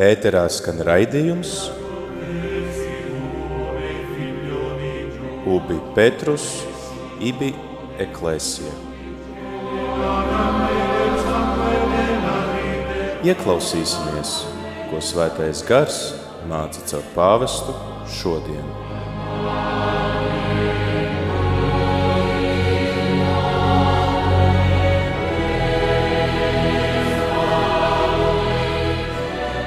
Ēterā skan raidījums Ubi Petrus, Ibi Eklēsija. Ieklausīsimies, ko svētais gars māca caur pāvestu šodien.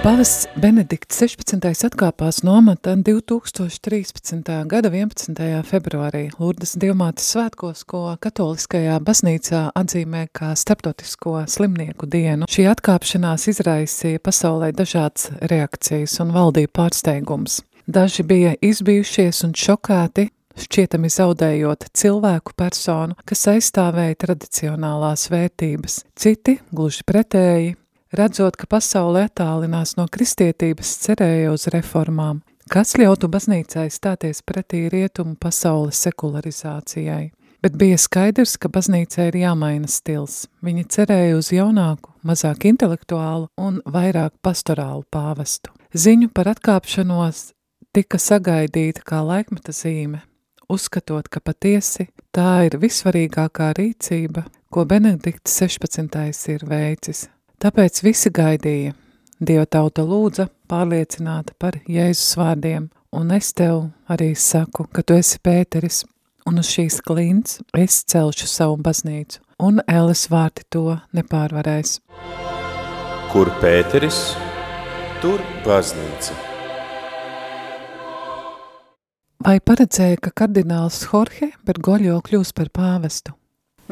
Pāvests Benedikts 16. atkāpās no amata 2013. gada 11. februārī Lurdas Dievmātes svētkos, ko katoliskajā baznīcā atzīmē kā starptautisko slimnieku dienu. Šī atkāpšanās izraisīja pasaulē dažādas reakcijas un valdīja pārsteigums. Daži bija izbijušies un šokēti, šķietami zaudējot cilvēku personu, kas aizstāvēja tradicionālās vērtības. Citi, gluži pretēji, redzot, ka pasaule attālinās no kristietības, cerēja uz reformām, kas ļautu baznīcai stāties pretī rietumu pasaules sekularizācijai. Bet bija skaidrs, ka baznīcai ir jāmaina stils. Viņi cerēja uz jaunāku, mazāk intelektuālu un vairāk pastorālu pāvestu. Ziņu par atkāpšanos tika sagaidīta kā laikmeta zīme, uzskatot, ka patiesi tā ir visvarīgākā rīcība, ko Benedikts 16. ir veicis, Tāpēc visi gaidīja. Dieva tauta lūdza pārliecināta par Jēzus vārdiem, un es tev arī saku, ka tu esi Pēteris, un uz šīs klints es celšu savu baznīcu, un Ēles vārti to nepārvarēs. Kur Pēteris, tur baznīca. Vai paredzēja, ka kardināls Jorge Bergoļo kļūs par pāvestu?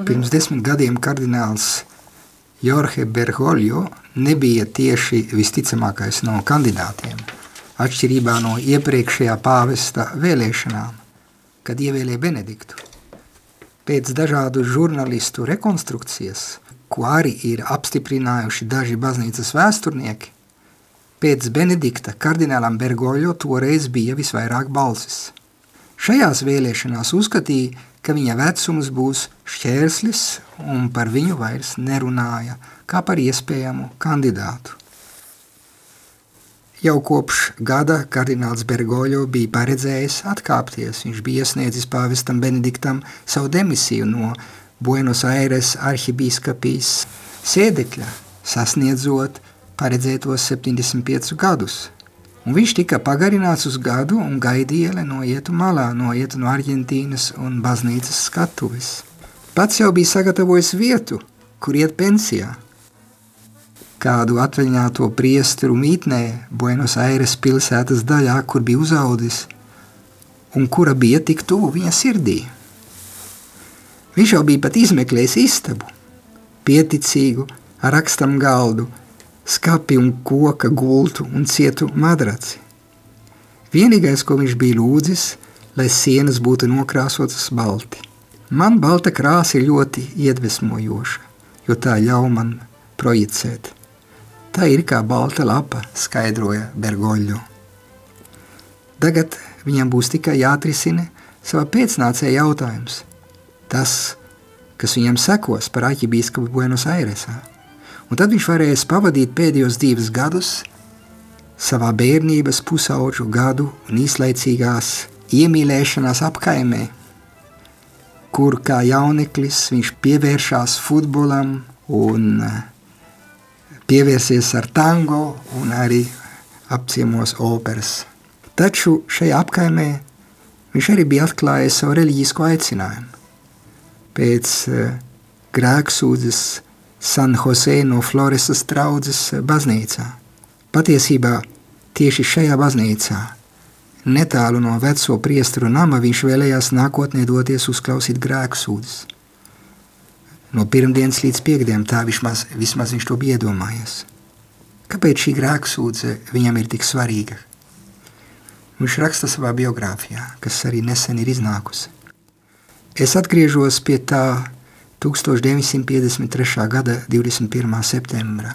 Pirms desmit gadiem kardināls Jorge Bergoglio nebija tieši visticamākais no kandidātiem, atšķirībā no iepriekšējā pāvesta vēlēšanām, kad ievēlēja Benediktu. Pēc dažādu žurnālistu rekonstrukcijas, ko arī ir apstiprinājuši daži baznīcas vēsturnieki, pēc Benedikta kardinālam Bergoglio toreiz bija visvairāk balsis. Šajās vēlēšanās uzskatīja, ka viņa vecums būs šķērslis un par viņu vairs nerunāja kā par iespējamu kandidātu. Jau kopš gada kardināls Bergoļo bija paredzējis atkāpties. Viņš bija iesniedzis pāvestam Benediktam savu demisiju no Buenos Aires arhibīskapijas sēdekļa, sasniedzot paredzētos 75 gadus. Un viņš tika pagarināts uz gadu un gaidīja, lai noietu malā, noietu no Argentīnas un baznīcas skatuves. Pats jau bija sagatavojis vietu, kur iet pensijā. Kādu atvaļināto priesteru mītnē Buenos Aires pilsētas daļā, kur bija uzaudis un kura bija tik tuvu viņa sirdī. Viņš jau bija pat izmeklējis istabu, pieticīgu, ar rakstam galdu – skapi un koka gultu un cietu madraci. Vienīgais, ko viņš bija lūdzis, lai sienas būtu nokrāsotas balti. Man balta krāsa ir ļoti iedvesmojoša, jo tā ļauj man projicēt. Tā ir kā balta lapa, skaidroja Bergoļo. Tagad viņam būs tikai jāatrisina savā pēcnācēja jautājums. Tas, kas viņam sekos par aģibīskapu Buenos Airesā. Un tad viņš varēs pavadīt pēdējos divus gadus savā bērnības pusauģu gadu un īslaicīgās iemīlēšanās apkaimē, kur kā jauneklis viņš pievēršās futbolam un eh, pievērsies ar tango un arī apciemos operas. Taču šajā apkaimē viņš arī bija atklājis savu reliģisko aicinājumu. Pēc uh, grēksūdzes San Jose no Floresas draudzes baznīcā. Patiesībā tieši šajā baznīcā, netālu no veco priesteru nama, viņš vēlējās nākotnē doties uzklausīt grēku sūdzes. No pirmdienas līdz piekdienam tā vismaz, vismaz viņš to bija iedomājies. Kāpēc šī grēku sūdze viņam ir tik svarīga? Viņš raksta savā biogrāfijā, kas arī nesen ir iznākusi. Es atgriežos pie tā 1953. gada 21. septembrā.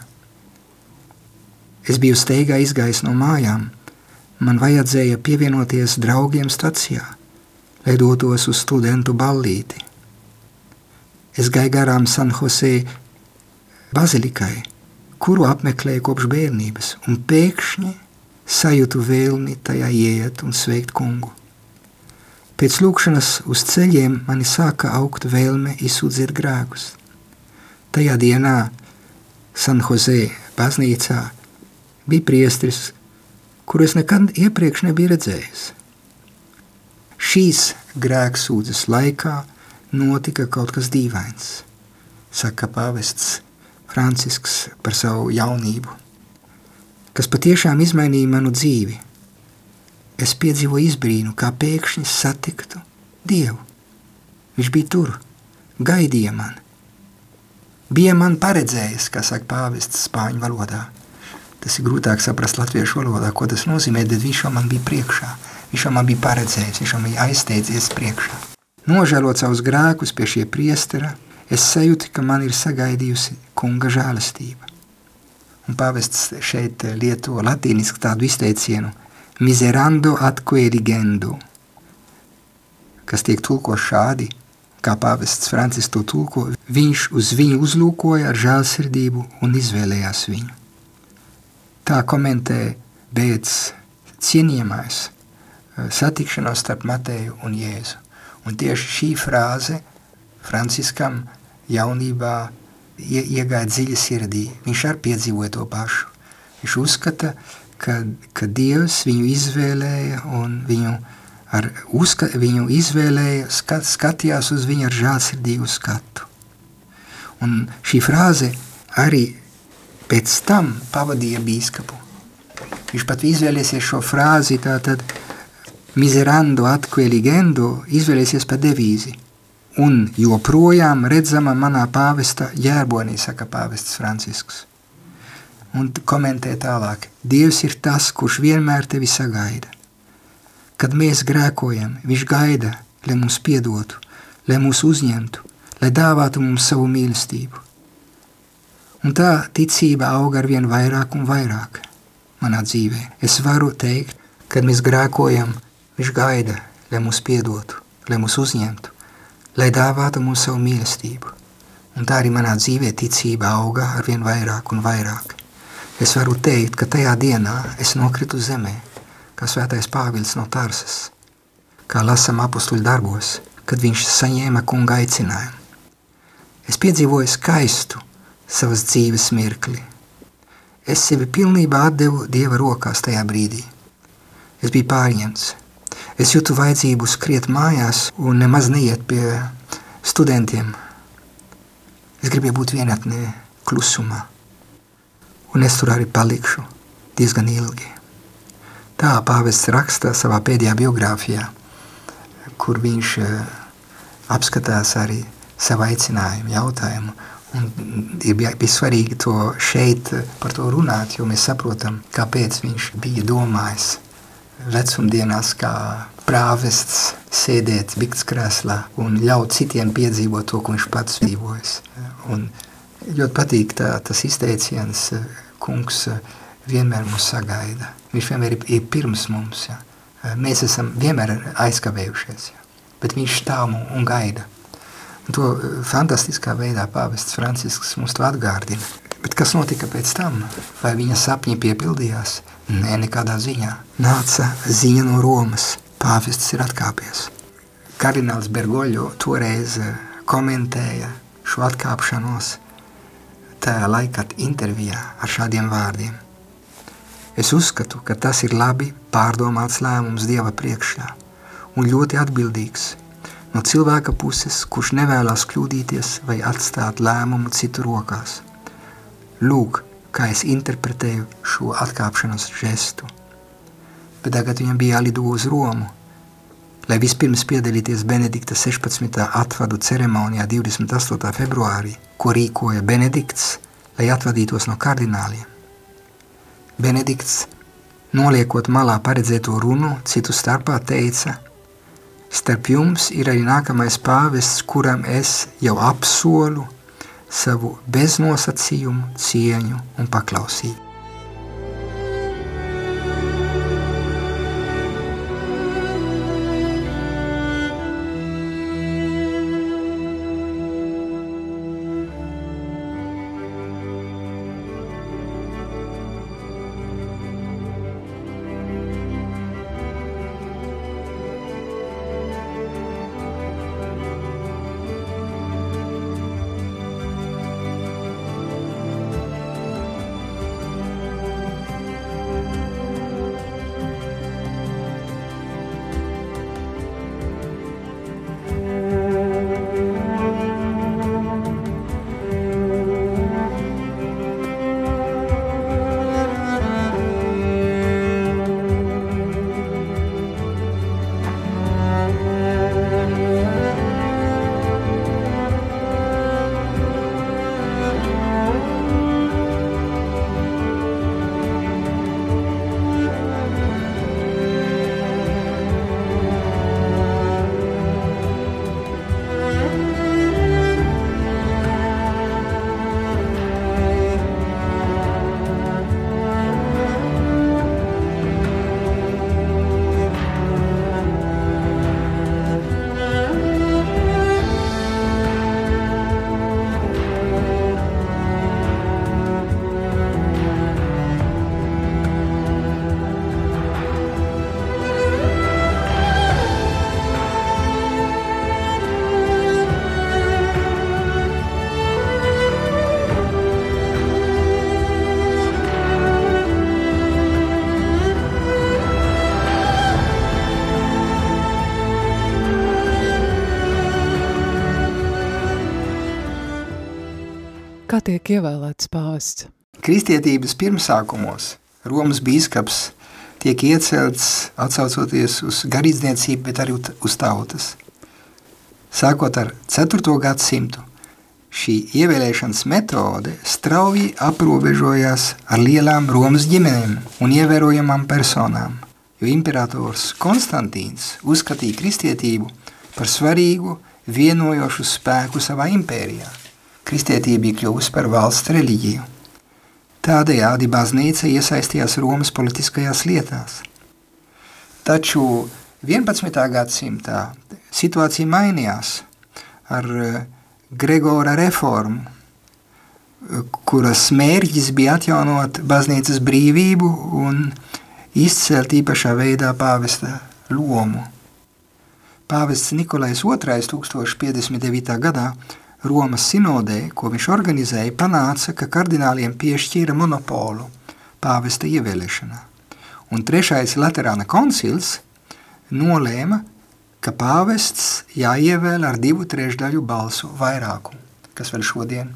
Es biju steigā izgājis no mājām. Man vajadzēja pievienoties draugiem stacijā, lai dotos uz studentu ballīti. Es gāju garām San Jose bazilikai, kuru apmeklēju kopš bērnības, un pēkšņi sajūtu vēlmi tajā ieiet un sveikt kungu. Pēc lūkšanas uz ceļiem mani sāka augt vēlme izsūdzēt grēkus. Tajā dienā San Jose baznīcā bija priestris, kuru es nekad iepriekš nebiju redzējis. Šīs grēksūdzes laikā notika kaut kas dīvains, saka pāvests Francisks par savu jaunību, kas patiešām izmainīja manu dzīvi. Es piedzīvoju izbrīnu, kā pēkšņi satiktu Dievu. Viņš bija tur, gaidīja mani. Bija man paredzējis, kā saka pāvests spāņu valodā. Tas ir grūtāk saprast latviešu valodā, ko tas nozīmē, bet viņš jau man bija priekšā. Viņš jau man bija paredzējis, viņš jau man bija aizsteidzies priekšā. Nožēlot savus grēkus pie šie priestera, es sajūtu, ka man ir sagaidījusi kunga žēlastība. Un pāvests šeit lieto latīniski tādu izteicienu miserando atque rigendo, kas tiek tulko šādi, kā pāvests Francis to tulko, viņš uz viņu uzlūkoja ar žēlsirdību un izvēlējās viņu. Tā komentē Bēds cienījamais satikšanos starp Mateju un Jēzu. Un tieši šī frāze Franciskam jaunībā ie, iegāja dziļi sirdī. Viņš arī piedzīvoja to pašu. Viņš uzskata, ka, ka Dievs viņu izvēlēja un viņu, ar, uzska, viņu izvēlēja, skat, skatījās uz viņu ar žālsirdīgu skatu. Un šī frāze arī pēc tam pavadīja bīskapu. Viņš pat izvēlēsies šo frāzi tātad, miserando atque ligendo izvēlēsies par devīzi. Un joprojām redzama manā pāvesta ģērbonī, saka pāvests Francisks. Un komentē tālāk, Dievs ir tas, kurš vienmēr tevi sagaida. Kad mēs grēkojam, viņš gaida, lai mums piedotu, lai mūs uzņemtu, lai dāvātu mums savu mīlestību. Un tā ticība aug ar vien vairāk un vairāk manā dzīvē. Es varu teikt, kad mēs grēkojam, Viņš gaida, lai mūs piedotu, lai mūs uzņemtu, lai dāvātu mums savu mīlestību. Un tā arī manā dzīvē ticība auga ar vien vairāk un vairāk. Es varu teikt, ka tajā dienā es nokritu zemē, kā svētais Pāvils no Tarsas, kā lasam apustuļu darbos, kad viņš saņēma kunga aicinājumu. Es piedzīvoju skaistu savas dzīves mirkli. Es sevi pilnībā atdevu Dieva rokās tajā brīdī. Es biju pārņemts, Es jūtu vajadzību skriet mājās un nemaz neiet pie studentiem. Es gribēju būt vienatnē, klusumā. Un es tur arī palikšu diezgan ilgi. Tā pāvests raksta savā pēdējā biogrāfijā, kur viņš uh, apskatās arī savu aicinājumu jautājumu. Un ir bija svarīgi to šeit par to runāt, jo mēs saprotam, kāpēc viņš bija domājis vecumdienās kā prāvests sēdēt bikts krēslā un ļaut citiem piedzīvot to, ko viņš pats dzīvojis. Un ļoti patīk tā, tas izteiciens, kungs vienmēr mūs sagaida. Viņš vienmēr ir, ir pirms mums. Ja. Mēs esam vienmēr aizkavējušies, ja. bet viņš stāv un gaida. Un to fantastiskā veidā pāvests Francisks mums to atgārdina. Bet kas notika pēc tam? Vai viņa sapņi piepildījās? Nē, nekādā ziņā. Nāca ziņa no Romas. Pāvests ir atkāpies. Kardināls Bergoļo toreiz eh, komentēja šo atkāpšanos tajā laikā intervijā ar šādiem vārdiem. Es uzskatu, ka tas ir labi pārdomāts lēmums Dieva priekšā un ļoti atbildīgs no cilvēka puses, kurš nevēlas kļūdīties vai atstāt lēmumu citu rokās. Lūk, kā es interpretēju šo atkāpšanos žestu. Bet tagad viņam bija jālido uz Romu, lai vispirms piedalīties Benedikta 16. atvadu ceremonijā 28. februārī, ko rīkoja Benedikts, lai atvadītos no kardināliem. Benedikts, noliekot malā paredzēto runu, citu starpā teica, starp jums ir arī nākamais pāvests, kuram es jau apsolu – savu beznosacījumu cieņu un paklausību. Tiek ievēlēts pāvests? Kristietības pirmsākumos Romas bīskaps tiek iecelts atsaucoties uz garīdzniecību, bet arī uz tautas. Sākot ar 4. gadsimtu, šī ievēlēšanas metode strauji aprobežojās ar lielām Romas ģimenēm un ievērojamām personām, jo imperators Konstantīns uzskatīja kristietību par svarīgu vienojošu spēku savā impērijā. Kristietība bija kļuvusi par valsts reliģiju. Tādējādi baznīca iesaistījās Romas politiskajās lietās. Taču 11. gadsimtā situācija mainījās ar eh, Gregora reformu, kuras mērķis bija atjaunot baznīcas brīvību un izcelt īpašā veidā pāvesta lomu. Pāvests Nikolais II 1059. gadā Romas sinodē, ko viņš organizēja, panāca, ka kardināliem piešķīra monopolu pāvesta ievēlēšanā. Un trešais Laterāna koncils nolēma, ka pāvests jāievēl ar divu trešdaļu balsu vairākumu, kas vēl šodien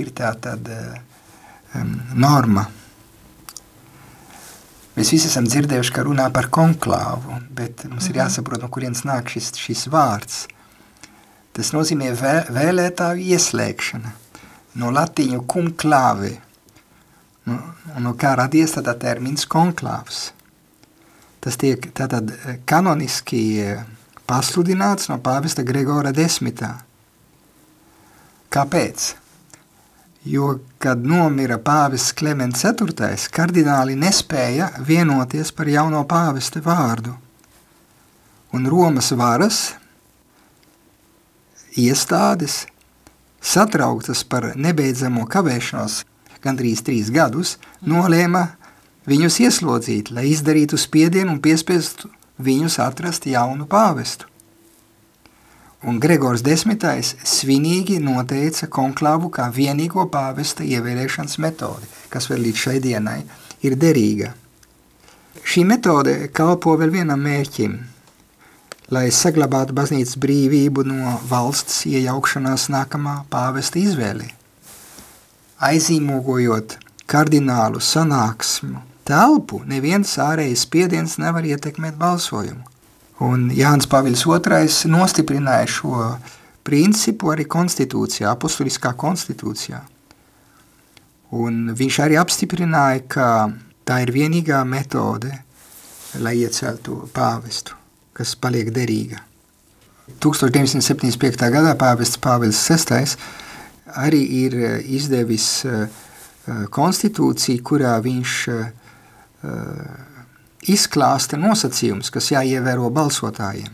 ir tā tad um, norma. Mēs visi esam dzirdējuši, ka runā par konklāvu, bet mums ir mhm. jāsaprot, no kurienes nāk šis, šis vārds – Tas nozīmē vē, vēlētāju ieslēgšana. No latīņu cum clave. No, kā radies tātad termins konklāvs. Tas tiek tātad eh, kanoniski eh, pasludināts no pāvesta Gregora desmitā. Kāpēc? Jo, kad nomira pāvests Klemens IV, kardināli nespēja vienoties par jauno pāvesta vārdu. Un Romas varas iestādes, satrauktas par nebeidzamo kavēšanos gandrīz trīs gadus, nolēma viņus ieslodzīt, lai izdarītu spiedienu un piespiestu viņus atrast jaunu pāvestu. Un Gregors desmitais svinīgi noteica konklāvu kā vienīgo pāvesta ievēlēšanas metodi, kas vēl līdz šai dienai ir derīga. Šī metode kalpo vēl vienam mērķim – lai saglabātu baznīcas brīvību no valsts iejaukšanās nākamā pāvesta izvēlē. Aizīmogojot kardinālu sanāksmu telpu, neviens ārējais spiediens nevar ietekmēt balsojumu. Un Jānis Pāvils II nostiprināja šo principu arī konstitūcijā, apustuliskā konstitūcijā. Un viņš arī apstiprināja, ka tā ir vienīgā metode, lai ieceltu pāvestu kas paliek derīga. 1975. gadā pāvests Pāvils VI arī ir eh, izdevis eh, eh, konstitūciju, kurā viņš izklāsta nosacījumus, kas jāievēro balsotājiem.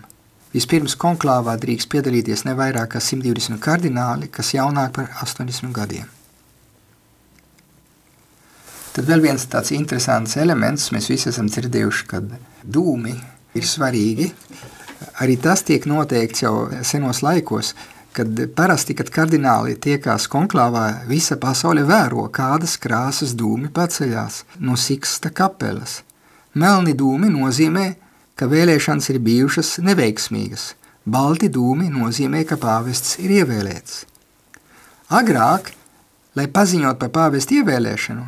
Vispirms konklāvā drīkst piedalīties ne vairāk kā 120 kardināli, kas jaunāk par 80 gadiem. Tad vēl viens tāds interesants elements, mēs visi esam dzirdējuši, kad dūmi ir svarīgi. Arī tas tiek noteikts jau senos laikos, kad parasti, kad kardināli tiekās konklāvā, visa pasaule vēro, kādas krāsas dūmi paceļās no Siksta kapelas. Melni dūmi nozīmē, ka vēlēšanas ir bijušas neveiksmīgas. Balti dūmi nozīmē, ka pāvests ir ievēlēts. Agrāk, lai paziņot par pāvestu ievēlēšanu,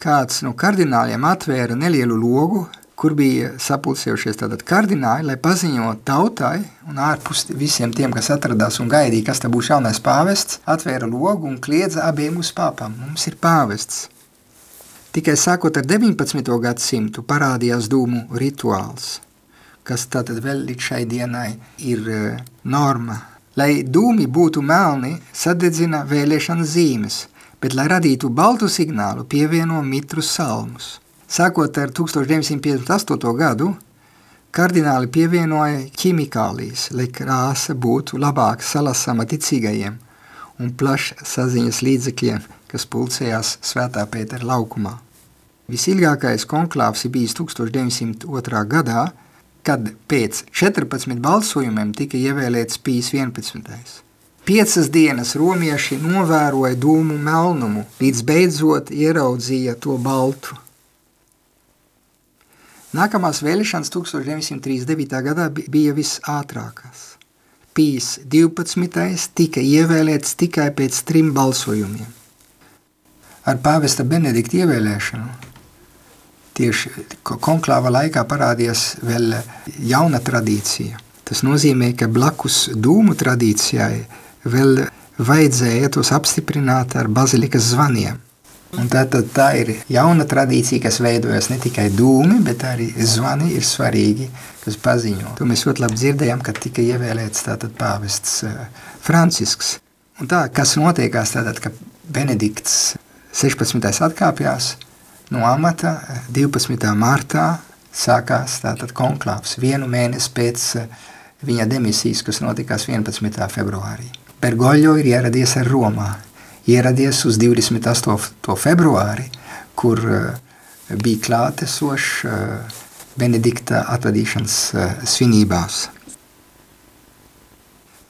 kāds no kardināliem atvēra nelielu logu kur bija sapulcējušies tātad kardināli, lai paziņot tautai un ārpus visiem tiem, kas atradās un gaidīja, kas te būs jaunais pāvests, atvēra logu un kliedza abiem uz pāpām. Mums ir pāvests. Tikai sākot ar 19. gadsimtu parādījās dūmu rituāls, kas tātad vēl līdz šai dienai ir uh, norma. Lai dūmi būtu melni, sadedzina vēlēšanas zīmes, bet, lai radītu baltu signālu, pievieno mitru salmus – Sākot ar 1958. gadu, kardināli pievienoja ķimikālijas, lai krāsa būtu labāk salasama ticīgajiem un plašs saziņas līdzekļiem, kas pulcējās Svētā Pētera laukumā. Visilgākais konklāvs ir bijis 1902. gadā, kad pēc 14 balsojumiem tika ievēlēts Pīs 11. Piecas dienas romieši novēroja dūmu melnumu, līdz beidzot ieraudzīja to baltu. Nākamās vēlēšanas 1939. gadā bija visātrākās. Pīs 12. tika ievēlēts tikai pēc trim balsojumiem. ar pāvesta Benedikta ievēlēšanu. Tieši konklāva laikā parādījās vēl jauna tradīcija. Tas nozīmē, ka blakus dūmu tradīcijai vēl vajadzēja tos apstiprināt ar bazilikas zvaniem. Un tā, tā, tā ir jauna tradīcija, kas veidojas ne tikai dūmi, bet arī zvani ir svarīgi, kas paziņo. To mēs ļoti labi dzirdējām, kad tika ievēlēts tātad pāvests uh, Francisks. Un tā, kas notiekās tātad, ka Benedikts 16. atkāpjās no amata 12. martā sākās tātad konklāvs vienu mēnesi pēc uh, viņa demisijas, kas notikās 11. februārī. Bergoļo ir ieradies ar Romā ieradies uz 28. februāri, kur uh, bija klātesošs uh, Benedikta atvadīšanas uh, svinībās.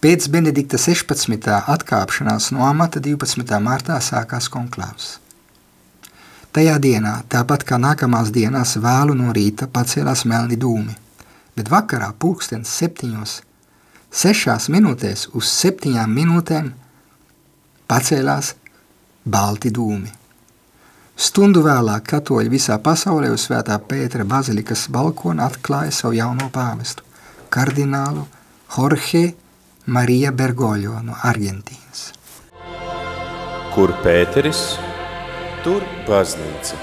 Pēc Benedikta 16. atkāpšanās no amata 12. martā sākās konklāvs. Tajā dienā, tāpat kā nākamās dienās, vēlu no rīta pacēlās melni dūmi, bet vakarā pulkstens septiņos, sešās minūtēs uz septiņām minūtēm pacēlās balti dūmi. Stundu vēlāk katoļi visā pasaulē uz svētā Pētera bazilikas balkona atklāja savu jauno pāvestu, kardinālu Jorge Marija Bergoļo no Argentīnas. Kur Pēteris, tur baznīca.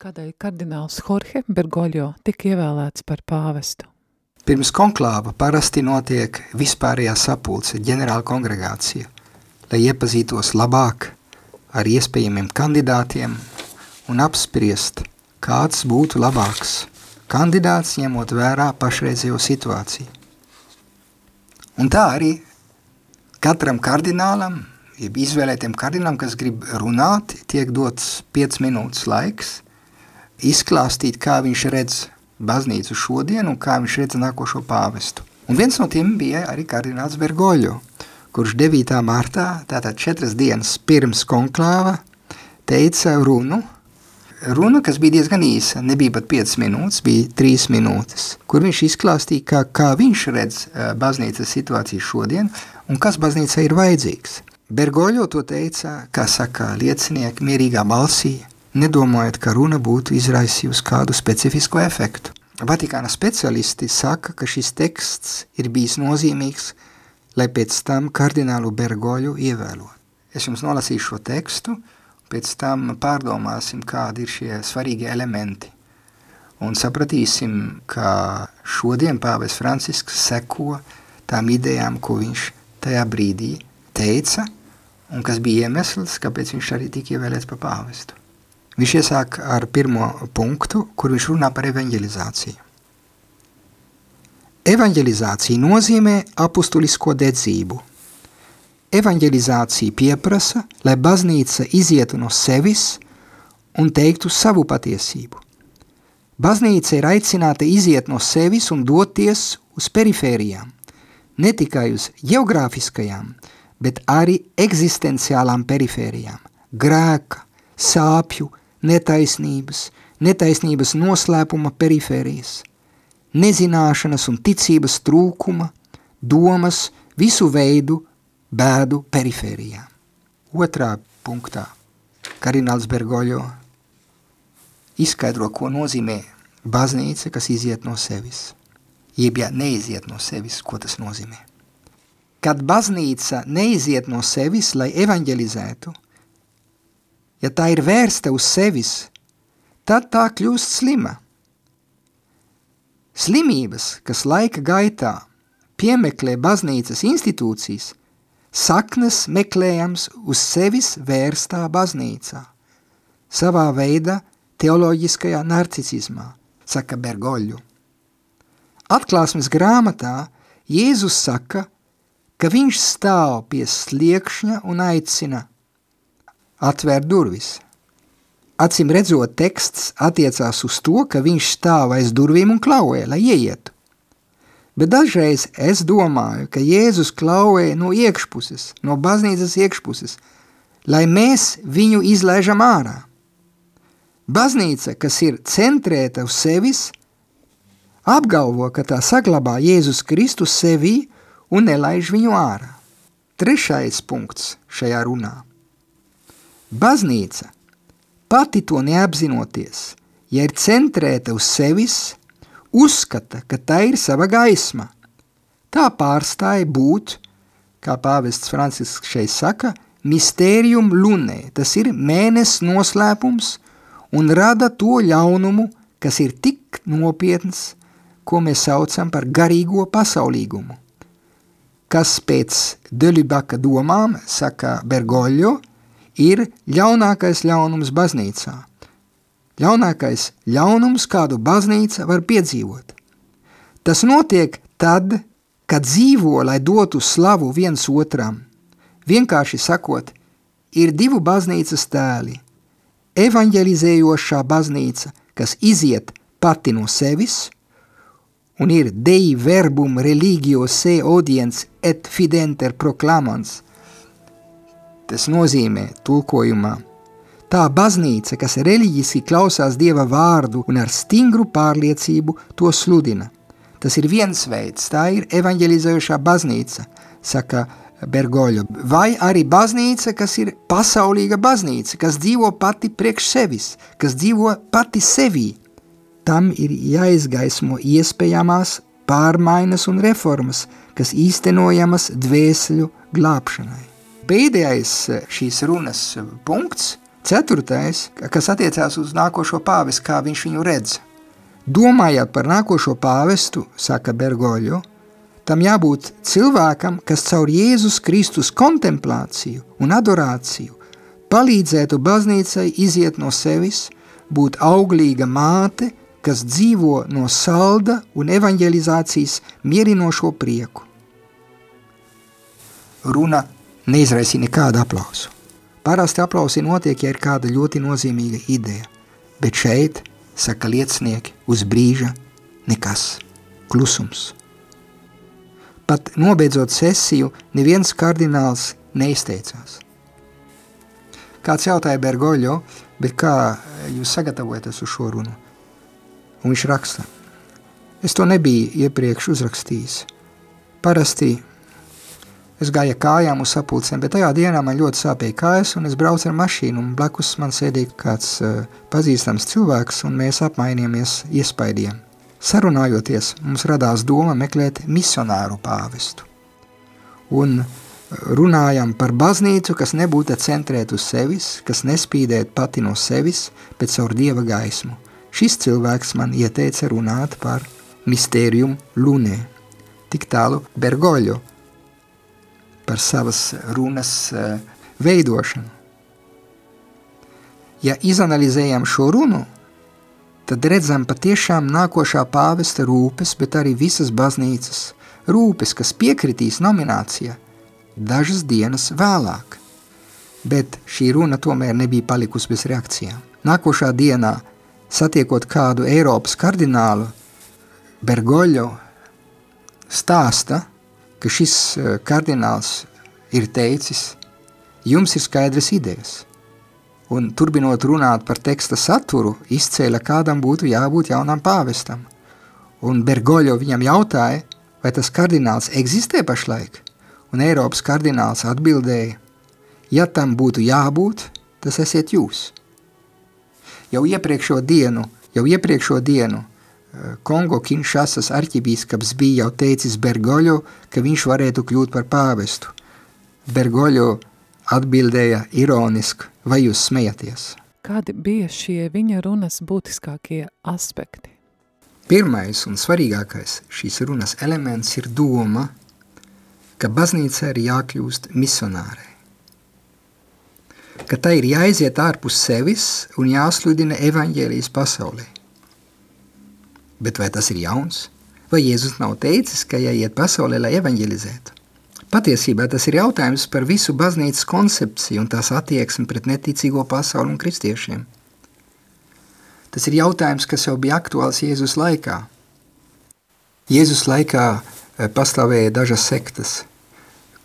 Kādēļ kardināls Jorge Bergoļo tika ievēlēts par pāvestu? Pirms konklāva parasti notiek vispārējā sapulce, ģenerāla kongregācija, lai iepazītos labāk ar iespējamiem kandidātiem un apspriest, kāds būtu labāks kandidāts ņemot vērā pašreizējo situāciju. Un tā arī katram kardinālam, jeb izvēlētiem kardinālam, kas grib runāt, tiek dots 5 minūtes laiks, izklāstīt, kā viņš redz baznīcu šodien un kā viņš redz nākošo pāvestu. Un viens no tiem bija arī kardināls Bergoļo, kurš 9. martā, tātad četras dienas pirms konklāva, teica runu, runa, kas bija diezgan īsa, nebija pat 5 minūtes, bija 3 minūtes, kur viņš izklāstīja, kā, kā viņš redz baznīcas situāciju šodien un kas baznīcai ir vajadzīgs. Bergoļo to teica, kā saka liecinieki, mierīgā balsī, nedomājot, ka runa būtu izraisījusi kādu specifisku efektu. Vatikāna speciālisti saka, ka šis teksts ir bijis nozīmīgs, lai pēc tam kardinālu Bergoļu ievēlot. Es jums nolasīšu šo tekstu, pēc tam pārdomāsim, kādi ir šie svarīgie elementi. Un sapratīsim, ka šodien pāvis Francisks seko tām idejām, ko viņš tajā brīdī teica, un kas bija iemesls, kāpēc viņš arī tika ievēlēts par pāvestu. Viņš iesāk ar pirmo punktu, kur viņš runā par evanģelizāciju. Evanģelizācija nozīmē apustulisko dedzību. Evanģelizācija pieprasa, lai baznīca izietu no sevis un teiktu savu patiesību. Baznīca ir aicināta iziet no sevis un doties uz perifērijām, ne tikai uz geogrāfiskajām, bet arī eksistenciālām perifērijām, grēka, sāpju, netaisnības, netaisnības noslēpuma perifērijas, nezināšanas un ticības trūkuma, domas visu veidu bēdu perifērijā. Otrā punktā Karināls Bergoļo izskaidro, ko nozīmē baznīca, kas iziet no sevis. Jeb, ja neiziet no sevis, ko tas nozīmē. Kad baznīca neiziet no sevis, lai evanģelizētu – ja tā ir vērsta uz sevis, tad tā kļūst slima. Slimības, kas laika gaitā piemeklē baznīcas institūcijas, saknes meklējams uz sevis vērstā baznīcā, savā veidā teoloģiskajā narcisizmā, saka Bergoļu. Atklāsmes grāmatā Jēzus saka, ka viņš stāv pie sliekšņa un aicina atvērt durvis. Acim redzot, teksts attiecās uz to, ka viņš stāv aiz durvīm un klauvē, lai ieietu. Bet dažreiz es domāju, ka Jēzus klauvē no iekšpuses, no baznīcas iekšpuses, lai mēs viņu izlaižam ārā. Baznīca, kas ir centrēta uz sevis, apgalvo, ka tā saglabā Jēzus Kristus sevī un nelaiž viņu ārā. trešais punkts šajā runā. Baznīca, pati to neapzinoties, ja ir centrēta uz sevis, uzskata, ka tā ir sava gaisma. Tā pārstāja būt, kā pāvests Francisks šeit saka, mistērium lunē, tas ir mēnesis noslēpums un rada to ļaunumu, kas ir tik nopietns, ko mēs saucam par garīgo pasaulīgumu. Kas pēc Delibaka domām, saka Bergoļo, ir ļaunākais ļaunums baznīcā. Ļaunākais ļaunums, kādu baznīca var piedzīvot. Tas notiek tad, kad dzīvo, lai dotu slavu viens otram. Vienkārši sakot, ir divu baznīcas tēli. Evangelizējošā baznīca, kas iziet pati no sevis, un ir Dei verbum religio se audiens et fidenter proclamans. Tas nozīmē tulkojumā – Tā baznīca, kas reliģiski klausās Dieva vārdu un ar stingru pārliecību to sludina. Tas ir viens veids, tā ir evanģelizējušā baznīca, saka Bergoļo. Vai arī baznīca, kas ir pasaulīga baznīca, kas dzīvo pati priekš sevis, kas dzīvo pati sevī. Tam ir jāizgaismo iespējamās pārmaiņas un reformas, kas īstenojamas dvēseļu glābšanai. Pēdējais šīs runas punkts Ceturtais, kas attiecās uz nākošo pāvestu, kā viņš viņu redz. Domājot par nākošo pāvestu, saka Bergoļo, tam jābūt cilvēkam, kas caur Jēzus Kristus kontemplāciju un adorāciju palīdzētu baznīcai iziet no sevis, būt auglīga māte, kas dzīvo no salda un evanģelizācijas mierinošo prieku. Runa neizraisīja nekādu aplausu. Parasti aplausi notiek, ja ir kāda ļoti nozīmīga ideja, bet šeit, saka liecinieki, uz brīža nekas, klusums. Pat nobeidzot sesiju, neviens kardināls neizteicās. Kāds jautāja Bergoļo, bet kā jūs sagatavojaties uz šo runu? Un viņš raksta, es to nebiju iepriekš uzrakstījis. Parasti Es gāju kājām uz sapulcēm, bet tajā dienā man ļoti sāpēja kājas, un es braucu ar mašīnu, un blakus man sēdīja kāds uh, pazīstams cilvēks, un mēs apmainījāmies iespaidiem. Sarunājoties, mums radās doma meklēt misionāru pāvestu. Un runājam par baznīcu, kas nebūtu centrēt uz sevis, kas nespīdēt pati no sevis, bet caur Dieva gaismu. Šis cilvēks man ieteica runāt par mistērium lunē. Tik tālu Bergoļo, par savas runas eh, veidošanu. Ja izanalizējam šo runu, tad redzam patiešām nākošā pāvesta rūpes, bet arī visas baznīcas rūpes, kas piekritīs nominācija dažas dienas vēlāk. Bet šī runa tomēr nebija palikusi bez reakcijām. Nākošā dienā, satiekot kādu Eiropas kardinālu, Bergoļo stāsta, ka šis eh, kardināls ir teicis, jums ir skaidras idejas. Un turpinot runāt par teksta saturu, izcēla, kādam būtu jābūt jaunam pāvestam. Un Bergoļo viņam jautāja, vai tas kardināls eksistē pašlaik, un Eiropas kardināls atbildēja, ja tam būtu jābūt, tas esiet jūs. Jau iepriekšo dienu, jau iepriekšo dienu Kongo Kinšasas arķibīskaps bija jau teicis Bergoļo, ka viņš varētu kļūt par pāvestu. Bergoļo atbildēja ironiski, vai jūs smejaties? Kādi bija šie viņa runas būtiskākie aspekti? Pirmais un svarīgākais šīs runas elements ir doma, ka baznīca ir jākļūst misionārai. Ka tai ir jāiziet ārpus sevis un jāsludina evaņģēlijas pasaulē. Bet vai tas ir jauns? Vai Jēzus nav teicis, ka jāiet pasaulē, lai evanģelizētu? Patiesībā tas ir jautājums par visu baznīcas koncepciju un tās attieksmi pret neticīgo pasauli un kristiešiem. Tas ir jautājums, kas jau bija aktuāls Jēzus laikā. Jēzus laikā eh, pastāvēja dažas sektas,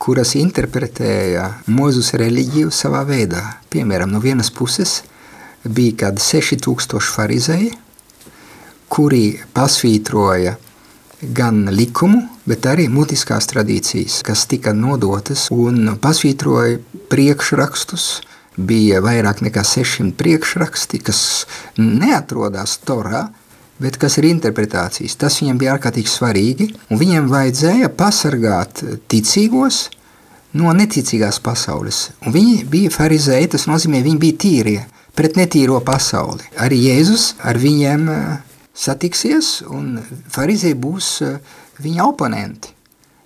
kuras interpretēja Mozus reliģiju savā veidā. Piemēram, no vienas puses bija kādi 6000 farizēji, kuri pasvītroja gan likumu, bet arī mutiskās tradīcijas, kas tika nodotas un pasvītroja priekšrakstus. Bija vairāk nekā 600 priekšraksti, kas neatrodas Torā, bet kas ir interpretācijas. Tas viņiem bija ārkārtīgi svarīgi, un viņiem vajadzēja pasargāt ticīgos no neticīgās pasaules. Un viņi bija farizēji, tas nozīmē, viņi bija tīrie pret netīro pasauli. Arī Jēzus ar viņiem satiksies, un farizēji būs eh, viņa oponenti.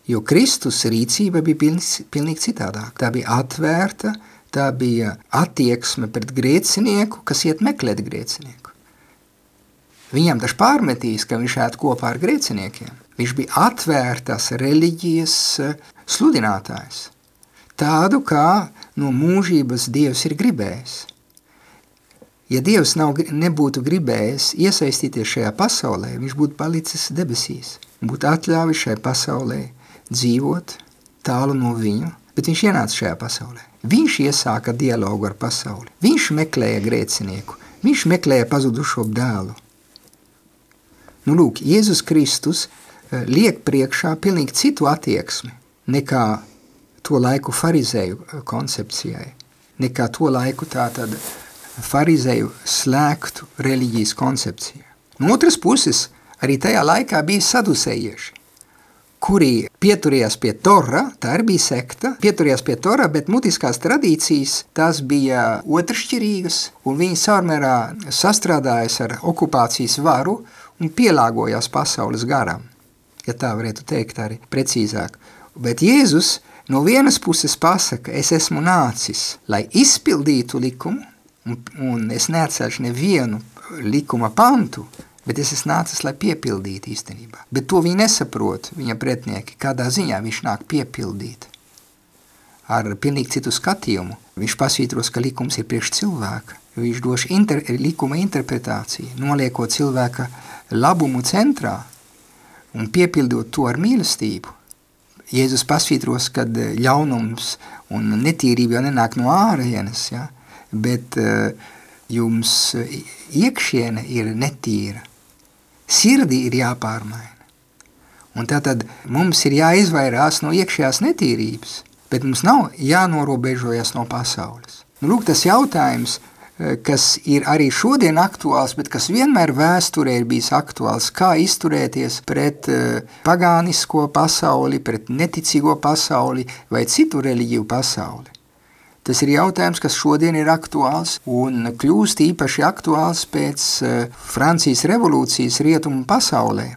Jo Kristus rīcība bija pilnīgi, pilnīgi citādāka. Tā bija atvērta, tā bija attieksme pret grēcinieku, kas iet meklēt grēcinieku. Viņam tas pārmetīs, ka viņš ēd kopā ar grēciniekiem. Viņš bija atvērtas reliģijas eh, sludinātājs. Tādu, kā no mūžības Dievs ir gribējis. Ja Dievs nav, nebūtu gribējis iesaistīties šajā pasaulē, viņš būtu palicis debesīs, būtu atļāvis šai pasaulē dzīvot tālu no viņu, bet viņš ienāca šajā pasaulē. Viņš iesāka dialogu ar pasauli. Viņš meklēja grēcinieku, viņš meklēja pazudušo dēlu. Nu, lūk, Jēzus Kristus eh, liek priekšā pilnīgi citu attieksmi nekā to laiku farizēju eh, koncepcijai, nekā to laiku tātad farizēju slēgtu reliģijas koncepcija. No otras puses, arī tajā laikā bija sadusējieši, kuri pieturējās pie Tora, tā arī bija sekta, pieturējās pie Tora, bet mutiskās tradīcijas tās bija otršķirīgas, un viņi saurmērā sastrādājas ar okupācijas varu un pielāgojās pasaules garam, ja tā varētu teikt arī precīzāk. Bet Jēzus no vienas puses pasaka, es esmu nācis, lai izpildītu likumu, un, un es neatcelšu nevienu likuma pantu, bet es esmu nācis, lai piepildītu īstenībā. Bet to viņi nesaprot, viņa pretnieki, kādā ziņā viņš nāk piepildīt. Ar pilnīgi citu skatījumu. Viņš pasvītros, ka likums ir priekš cilvēka. Viņš dos inter, likuma interpretāciju, noliekot cilvēka labumu centrā un piepildot to ar mīlestību. Jēzus pasvītros, kad ļaunums un netīrība jau nenāk no ārienes, ja? Bet uh, jums iekšiene ir netīra. Sirdi ir jāpārmaina. Un tātad mums ir jāizvairās no iekšējās netīrības, bet mums nav jānorobežojas no pasaules. Nu, lūk, tas jautājums, Eh, kas ir arī šodien aktuāls, bet kas vienmēr vēsturē ir bijis aktuāls, kā izturēties pret eh, pagānisko pasauli, pret neticīgo pasauli vai citu reliģiju pasauli. Tas ir jautājums, kas šodien ir aktuāls un kļūst īpaši aktuāls pēc uh, Francijas revolūcijas rietumu pasaulē.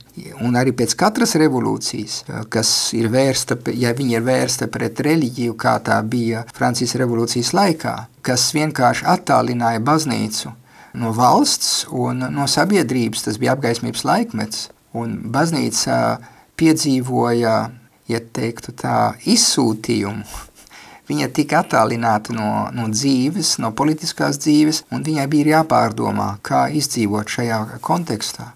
Un arī pēc katras revolūcijas, uh, kas ir vērsta, ja viņa ir vērsta pret reliģiju, kā tā bija Francijas revolūcijas laikā, kas vienkārši attālināja baznīcu no valsts un no sabiedrības, tas bija apgaismības laikmets, un baznīca piedzīvoja, ja teiktu tā, izsūtījumu Viņa tika attālināta no, no dzīves, no politiskās dzīves, un viņai bija jāpārdomā, kā izdzīvot šajā kontekstā.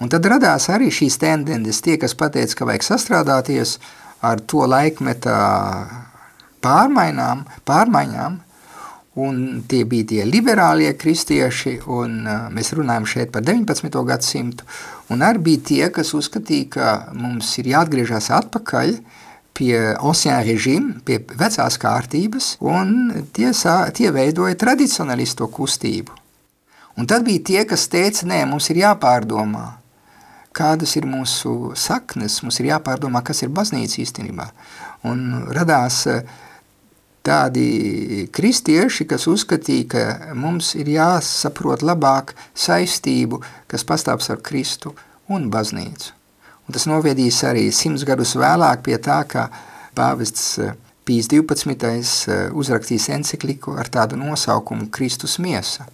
Un tad radās arī šīs tendences, tie, kas pateica, ka vajag sastrādāties ar to laikmeta pārmainām, pārmaiņām, un tie bija tie liberālie kristieši, un uh, mēs runājam šeit par 19. gadsimtu, un arī bija tie, kas uzskatīja, ka mums ir jāatgriežas atpakaļ, uh, pie ancien režīma, pie vecās kārtības, un tie, sā, tie veidoja tradicionalisto kustību. Un tad bija tie, kas teica, nē, mums ir jāpārdomā, kādas ir mūsu saknes, mums ir jāpārdomā, kas ir baznīca īstenībā. Un radās eh, tādi kristieši, kas uzskatīja, ka mums ir jāsaprot labāk saistību, kas pastāv ar Kristu un baznīcu. Tas novedīs arī simts gadus vēlāk pie tā, ka pāvests eh, Pīs 12. Eh, uzrakstīs encikliku ar tādu nosaukumu Kristus miesa.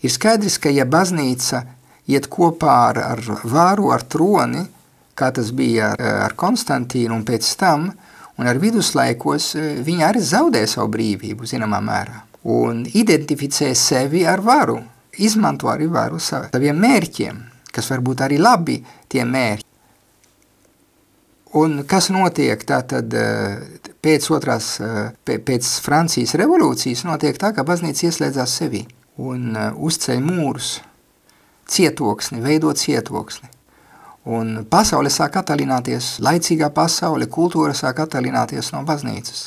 Ir skaidrs, ka ja baznīca iet kopā ar, ar vāru, ar troni, kā tas bija ar, ar Konstantīnu un pēc tam, un ar viduslaikos, eh, viņa arī zaudē savu brīvību, zināmā mērā, un identificē sevi ar varu, izmanto arī varu saviem mērķiem kas var būt arī labi tie mērķi. Un kas notiek tātad eh, pēc otrās, eh, pēc Francijas revolūcijas, notiek tā, ka baznīca ieslēdzās sevi un eh, uzceļ mūrus, cietoksni, veido cietoksni. Un pasaule sāk attālināties, laicīgā pasaule, kultūra sāk attālināties no baznīcas.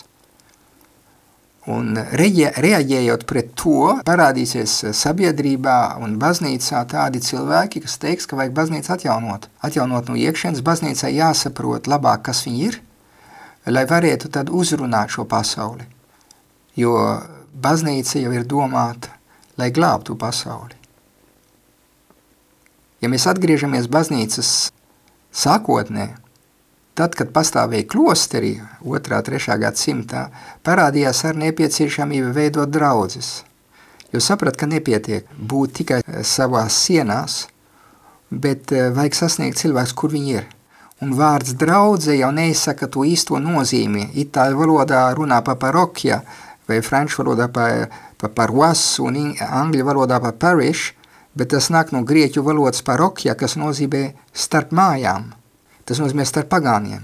Un reaģējot pret to, parādīsies sabiedrībā un baznīcā tādi cilvēki, kas teiks, ka vajag baznīcu atjaunot. Atjaunot no iekšienes, baznīcai jāsaprot labāk, kas viņi ir, lai varētu tad uzrunāt šo pasauli. Jo baznīca jau ir domāta, lai glābtu pasauli. Ja mēs atgriežamies baznīcas sākotnē, tad, kad pastāvēja klosterī 2. 3. gadsimtā, parādījās ar nepieciešamību veidot draudzes. Jo saprat, ka nepietiek būt tikai savās sienās, bet eh, vajag sasniegt cilvēks, kur viņi ir. Un vārds draudze jau neizsaka to īsto nozīmi. Itāļu valodā runā pa parokja, vai franču valodā pa, pa paroisse un angļu valodā pa parish, bet tas nāk no grieķu valodas parokja, kas nozīmē starp mājām. Tas nozīmē starp pagāniem.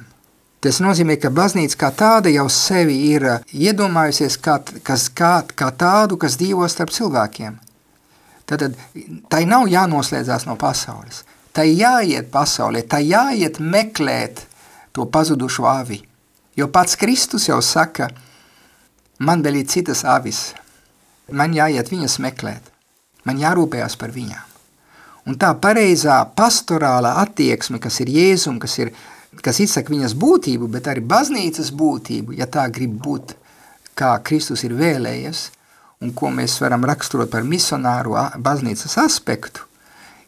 Tas nozīmē, ka baznīca kā tāda jau sevi ir iedomājusies kā, kas, kā, kā tādu, kas dzīvo starp cilvēkiem. Tad tai nav jānoslēdzās no pasaules. Tai jāiet pasaulē, tai jāiet meklēt to pazudušo avi. Jo pats Kristus jau saka, man vēl ir citas avis, man jāiet viņas meklēt, man jārūpējās par viņām. Un tā pareizā pastorālā attieksme, kas ir Jēzum, kas, ir, kas izsaka viņas būtību, bet arī baznīcas būtību, ja tā grib būt, kā Kristus ir vēlējies, un ko mēs varam raksturot par misionāro baznīcas aspektu,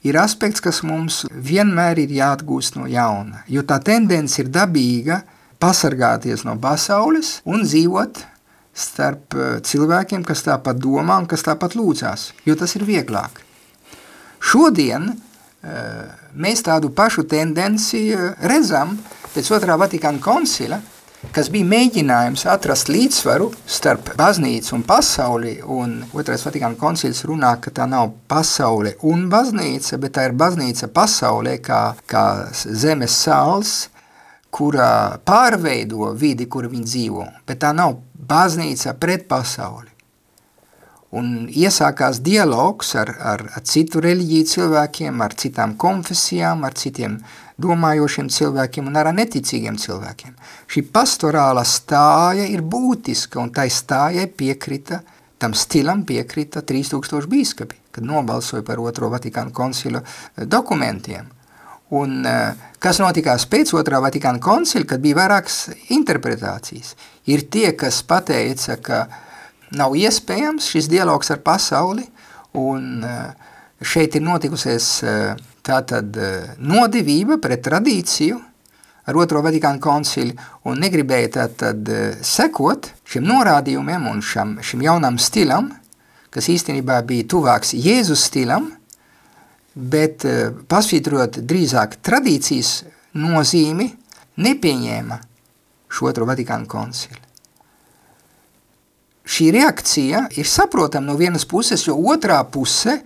ir aspekts, kas mums vienmēr ir jāatgūst no jauna, jo tā tendence ir dabīga pasargāties no pasaules un dzīvot starp eh, cilvēkiem, kas tāpat domā un kas tāpat lūdzās, jo tas ir vieglāk. Šodien eh, mēs tādu pašu tendenci eh, redzam pēc otrā Vatikāna koncila, kas bija mēģinājums atrast līdzsvaru starp baznīcu un pasauli, un otrais Vatikāna koncils runā, ka tā nav pasaule un baznīca, bet tā ir baznīca pasaulē kā, kā zemes sāls, kurā pārveido vidi, kur viņi dzīvo, bet tā nav baznīca pret pasauli. Un iesākās dialogs ar, ar, ar citu reliģiju cilvēkiem, ar citām konfesijām, ar citiem domājošiem cilvēkiem un ar neticīgiem cilvēkiem. Šī pastorāla stāja ir būtiska, un tai stājai piekrita, tam stilam piekrita 3000 bīskapi, kad nobalsoja par otro Vatikānu koncilu eh, dokumentiem. Un eh, kas notikās pēc otrā Vatikāna koncila, kad bija vairākas interpretācijas? Ir tie, kas pateica, ka nav iespējams šis dialogs ar pasauli, un eh, šeit ir notikusies eh, tātad eh, nodevība pret tradīciju ar otro Vatikānu koncili un negribēja tātad sekot šiem norādījumiem un šam, šim jaunam stilam, kas īstenībā bija tuvāks Jēzus stilam, bet pasvītrot drīzāk tradīcijas nozīmi, nepieņēma šo otro Vatikānu koncili šī reakcija ir saprotama no vienas puses, jo otrā puse,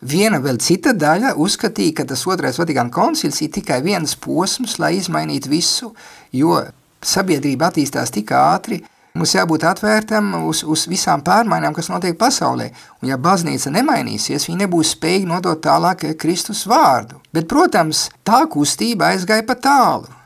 viena vēl cita daļa, uzskatīja, ka tas otrais Vatikāna koncils ir tikai viens posms, lai izmainītu visu, jo sabiedrība attīstās tik ātri, mums jābūt atvērtam uz, uz visām pārmaiņām, kas notiek pasaulē. Un ja baznīca nemainīsies, viņa nebūs spējīga nodot tālāk Kristus vārdu. Bet, protams, tā kustība aizgāja pa tālu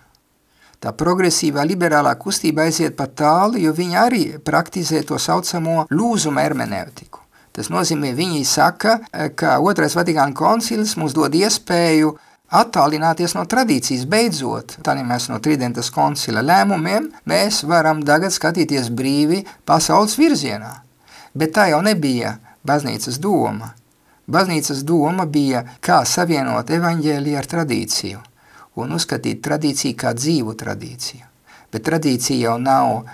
tā progresīvā liberālā kustība aiziet pat tālu, jo viņi arī praktizē to saucamo lūzuma hermeneutiku. Tas nozīmē, viņi saka, ka otrais Vatikāna koncils mums dod iespēju attālināties no tradīcijas beidzot. Tad mēs no Tridentas koncila lēmumiem mēs varam tagad skatīties brīvi pasaules virzienā. Bet tā jau nebija baznīcas doma. Baznīcas doma bija, kā savienot evaņģēliju ar tradīciju un uzskatīt tradīciju kā dzīvu tradīciju. Bet tradīcija jau nav uh,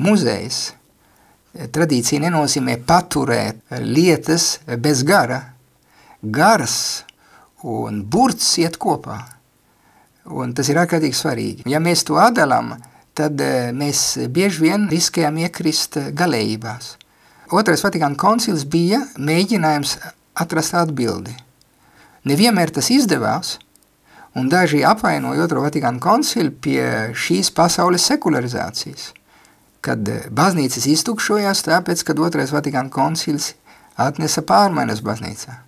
muzejs. Tradīcija nenozīmē paturēt lietas bez gara. Gars un burts iet kopā. Un tas ir ārkārtīgi svarīgi. Ja mēs to atdalām, tad mēs bieži vien riskējam iekrist galējībās. Otrais Vatikāna koncils bija mēģinājums atrast atbildi. Nevienmēr tas izdevās, un daži apvainoja Otro Vatikānu koncilu pie šīs pasaules sekularizācijas, kad eh, baznīcas iztukšojās tāpēc, kad Otrais Vatikānu koncils atnesa pārmaiņas baznīcā.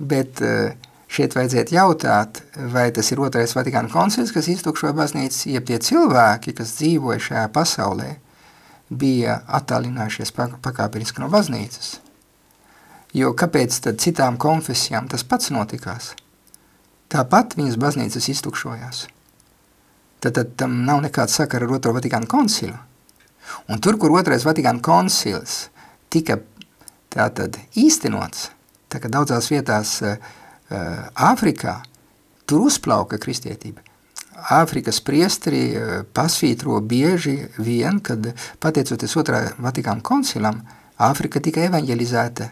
Bet eh, Šeit vajadzētu jautāt, vai tas ir otrais Vatikāna koncils, kas iztukšoja baznīcu, jeb tie cilvēki, kas dzīvoja šajā pasaulē, bija attālinājušies pakāpeniski no baznīcas. Jo kāpēc tad citām konfesijām tas pats notikās? Tāpat viņas baznīcas iztukšojās. Tad, tad tam nav nekāda sakara ar otro Vatikāna koncilu. Un tur, kur otrais Vatikāna koncils tika tātad īstenots, tā kā daudzās vietās uh, Āfrikā, tur uzplauka kristietība. Āfrikas priesteri pasvītro bieži vien, kad pateicoties otrā Vatikāna koncilam, Āfrika tika evanģelizēta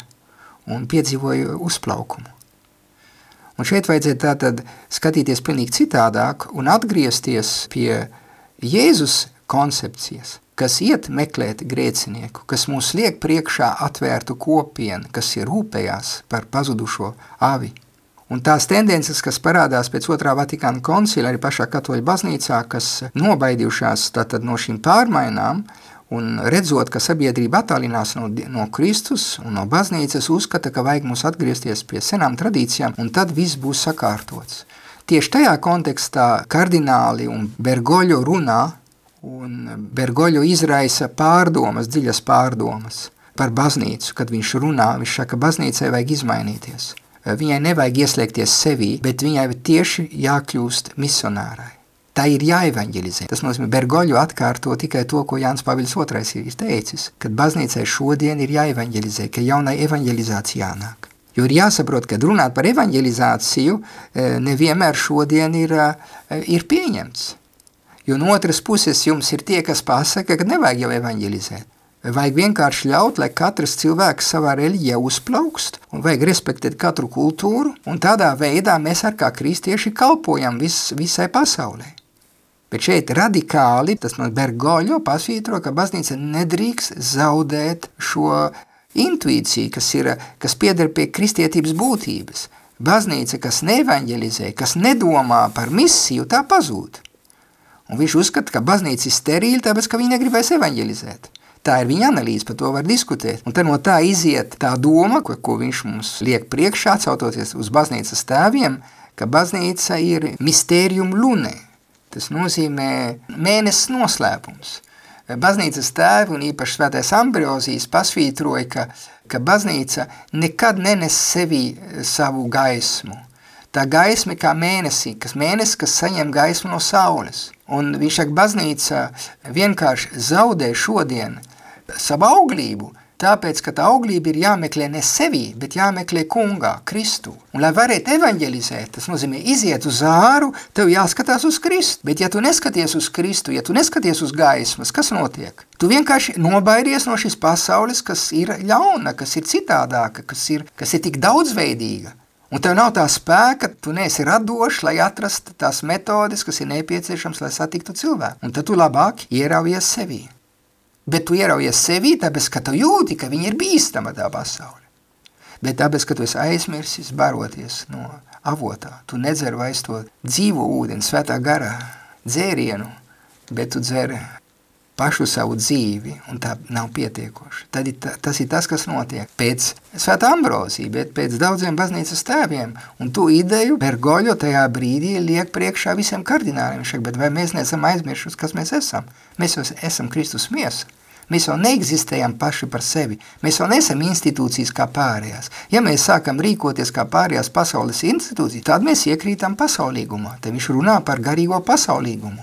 un piedzīvoja uzplaukumu. Un šeit vajadzētu tātad skatīties pilnīgi citādāk un atgriezties pie Jēzus koncepcijas, kas iet meklēt grēcinieku, kas mūs liek priekšā atvērtu kopienu, kas ir rūpējās par pazudušo avi. Un tās tendences, kas parādās pēc otrā Vatikāna koncila arī pašā katoļu baznīcā, kas nobaidījušās tātad no šīm pārmaiņām, un redzot, ka sabiedrība attālinās no, no Kristus un no baznīcas, uzskata, ka vajag mums atgriezties pie senām tradīcijām, un tad viss būs sakārtots. Tieši tajā kontekstā kardināli un Bergoļo runā, un Bergoļo izraisa pārdomas, dziļas pārdomas par baznīcu, kad viņš runā, viņš saka, ka baznīcai vajag izmainīties. Viņai nevajag ieslēgties sevī, bet viņai tieši jākļūst misionārai. Tā ir jāevanģelizē. Tas nozīmē, Bergoļu atkārto tikai to, ko Jānis Pāvils II ir teicis, kad baznīcai šodien ir jāevanģelizē, ka jaunai evanģelizācija jānāk. Jo ir jāsaprot, ka runāt par evanģelizāciju nevienmēr šodien ir, ir pieņemts. Jo no otras puses jums ir tie, kas pasaka, ka nevajag jau evanģelizēt. Vajag vienkārši ļaut, lai katrs cilvēks savā reliģijā uzplaukst, un vajag respektēt katru kultūru, un tādā veidā mēs ar kā kristieši kalpojam vis, visai pasaulē. Bet šeit radikāli, tas no Bergoļo pasvītro, ka baznīca nedrīkst zaudēt šo intuīciju, kas, ir, kas pieder pie kristietības būtības. Baznīca, kas neevanģelizē, kas nedomā par misiju, tā pazūd. Un viņš uzskata, ka baznīca ir sterīla, tāpēc, ka viņi negribēs evanģelizēt. Tā ir viņa analīze, par to var diskutēt. Un no tā iziet tā doma, ko, ko viņš mums liek priekšā, cautoties uz baznīcas tēviem, ka baznīca ir mistērium lunē. Tas nozīmē mēnesis noslēpums. Baznīcas tēvi un īpaši svētais Ambrozijas pasvītroja, ka, ka baznīca nekad nenes sevī savu gaismu. Tā gaisma kā mēnesī, kas mēnesis, kas saņem gaismu no saules. Un viņš saka, baznīca vienkārši zaudē šodien savu auglību, tāpēc, ka tā auglība ir jāmeklē ne sevī, bet jāmeklē kungā, Kristu. Un, lai varētu evanģelizēt, tas nozīmē iziet uz āru, tev jāskatās uz Kristu. Bet, ja tu neskaties uz Kristu, ja tu neskaties uz gaismas, kas notiek? Tu vienkārši nobairies no šīs pasaules, kas ir ļauna, kas ir citādāka, kas ir, kas ir tik daudzveidīga. Un tev nav tā spēka, tu neesi radošs, lai atrastu tās metodes, kas ir nepieciešams, lai satiktu cilvēku. Un tad tu labāk ieraujies sevī bet tu ieraujies sevī, tāpēc, ka tu jūti, ka viņa ir bīstama tā pasaule. Bet tāpēc, ka tu esi aizmirsis baroties no avotā, tu nedzer vairs to dzīvo ūdeni, svētā garā, dzērienu, bet tu dzer pašu savu dzīvi, un tā nav pietiekoši. Tad ir ta, tas ir tas, kas notiek pēc svētā ambrozija, bet pēc daudziem baznīcas tēviem, un tu ideju Bergoļo tajā brīdī liek priekšā visiem kardināliem, šeit, bet vai mēs neesam aizmiršus, kas mēs esam? Mēs jau esam Kristus miesa. Mēs jau neeksistējam paši par sevi. Mēs jau nesam institūcijas kā pārējās. Ja mēs sākam rīkoties kā pārējās pasaules institūcijas, tad mēs iekrītam pasaulīgumā. Te viņš runā par garīgo pasaulīgumu.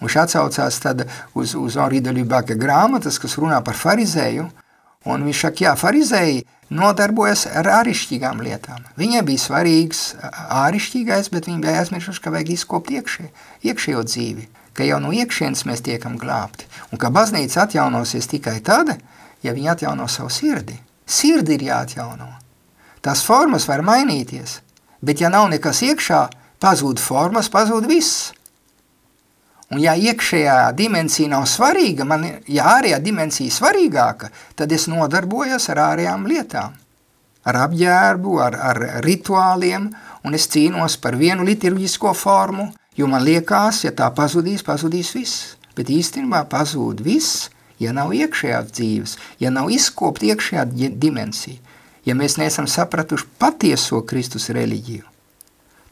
Un viņš atsaucās tad uz, uz Henri de Lubaka grāmatas, kas runā par farizēju, un viņš saka, jā, farizēji nodarbojas ar ārišķīgām lietām. Viņai bija svarīgs ārišķīgais, bet viņi bija aizmiršuši, ka vajag izkopt iekšē, iekšējo dzīvi, ka jau no iekšienes mēs tiekam glābti, un ka baznīca atjaunosies tikai tad, ja viņi atjauno savu sirdi. Sirdi ir jāatjauno. Tās formas var mainīties, bet ja nav nekas iekšā, pazūd formas, pazūd viss. Un ja iekšējā dimensija nav svarīga, man, ja ārējā dimensija svarīgāka, tad es nodarbojos ar ārējām lietām. Ar apģērbu, ar, ar rituāliem, un es cīnos par vienu liturģisko formu, jo man liekas, ja tā pazudīs, pazudīs viss. Bet īstenībā pazūd viss, ja nav iekšējās dzīves, ja nav izkopt iekšējā dimensija, ja mēs neesam sapratuši patieso Kristus reliģiju.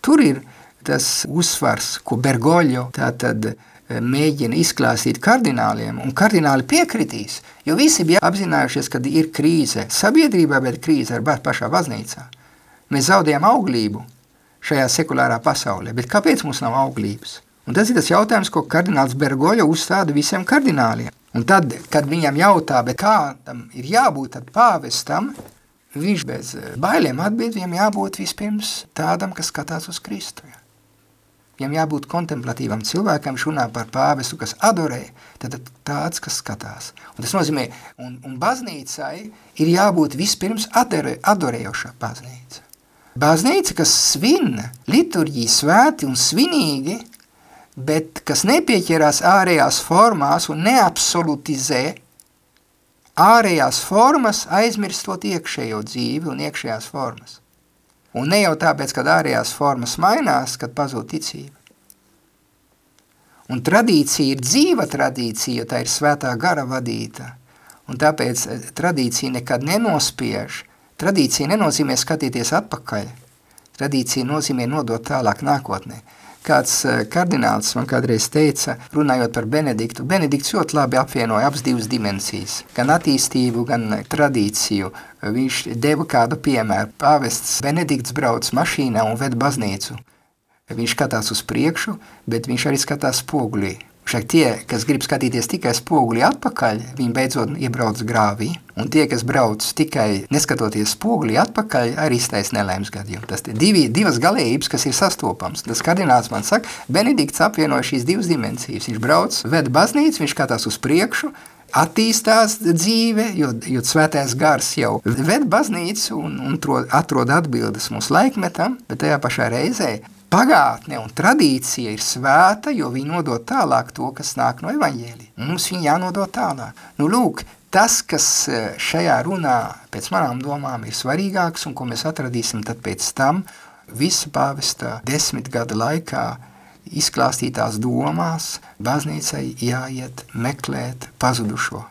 tur ir tas uzsvars, ko Bergoļo tātad mēģina izklāstīt kardināliem, un kardināli piekritīs, jo visi bija apzinājušies, ka ir krīze sabiedrībā, bet krīze ar pašā baznīcā. Mēs zaudējam auglību šajā sekulārā pasaulē, bet kāpēc mums nav auglības? Un tas ir tas jautājums, ko kardināls Bergoļa uzstāda visiem kardināliem. Un tad, kad viņam jautā, kā tam ir jābūt pāvestam, viņš bez bailēm atbild, viņam jābūt vispirms tādam, kas skatās uz Kristu. Viņam jābūt kontemplatīvam cilvēkam, viņš runā par pāvestu, kas adorē, tad tāds, kas skatās. Un tas nozīmē, un, un baznīcai ir jābūt vispirms adorē, adorējošā baznīca. Baznīca, kas svin liturģiju svēti un svinīgi, bet kas nepieķerās ārējās formās un neabsolutizē ārējās formas, aizmirstot iekšējo dzīvi un iekšējās formas. Un ne jau tāpēc, kad ārējās formas mainās, kad pazūd ticība. Un tradīcija ir dzīva tradīcija, jo tā ir svētā gara vadīta. Un tāpēc eh, tradīcija nekad nenospiež. Tradīcija nenozīmē skatīties atpakaļ. Tradīcija nozīmē nodot tālāk nākotnē. Kāds eh, kardināls man kādreiz teica, runājot par Benediktu, Benedikts ļoti labi apvienoja abas divas dimensijas, gan attīstību, gan tradīciju. Viņš deva kādu piemēru. Pāvests Benedikts brauc mašīnā un ved baznīcu. Viņš skatās uz priekšu, bet viņš arī skatās spoguļī. Šeit tie, kas grib skatīties tikai spoguli atpakaļ, viņi beidzot iebrauc grāvī, un tie, kas brauc tikai neskatoties spoguli atpakaļ, arī iztais nelēms gadījumu. Tas ir divi, divas galējības, kas ir sastopams. Tas kardināls man saka, Benedikts apvienoja šīs divas dimensijas. Viņš brauc, ved baznīcu, viņš skatās uz priekšu, attīstās dzīve, jo, jo svētais gars jau ved baznīcu un, un atrod atbildes mūsu laikmetam, bet tajā pašā reizē pagātne un tradīcija ir svēta, jo viņi nodod tālāk to, kas nāk no evaņģēlī. Mums viņi jānodod tālāk. Nu, lūk, tas, kas e, šajā runā pēc manām domām ir svarīgāks un ko mēs atradīsim tad pēc tam, visa pāvesta desmit gada laikā izklāstītās domās, baznīcai jāiet meklēt pazudušo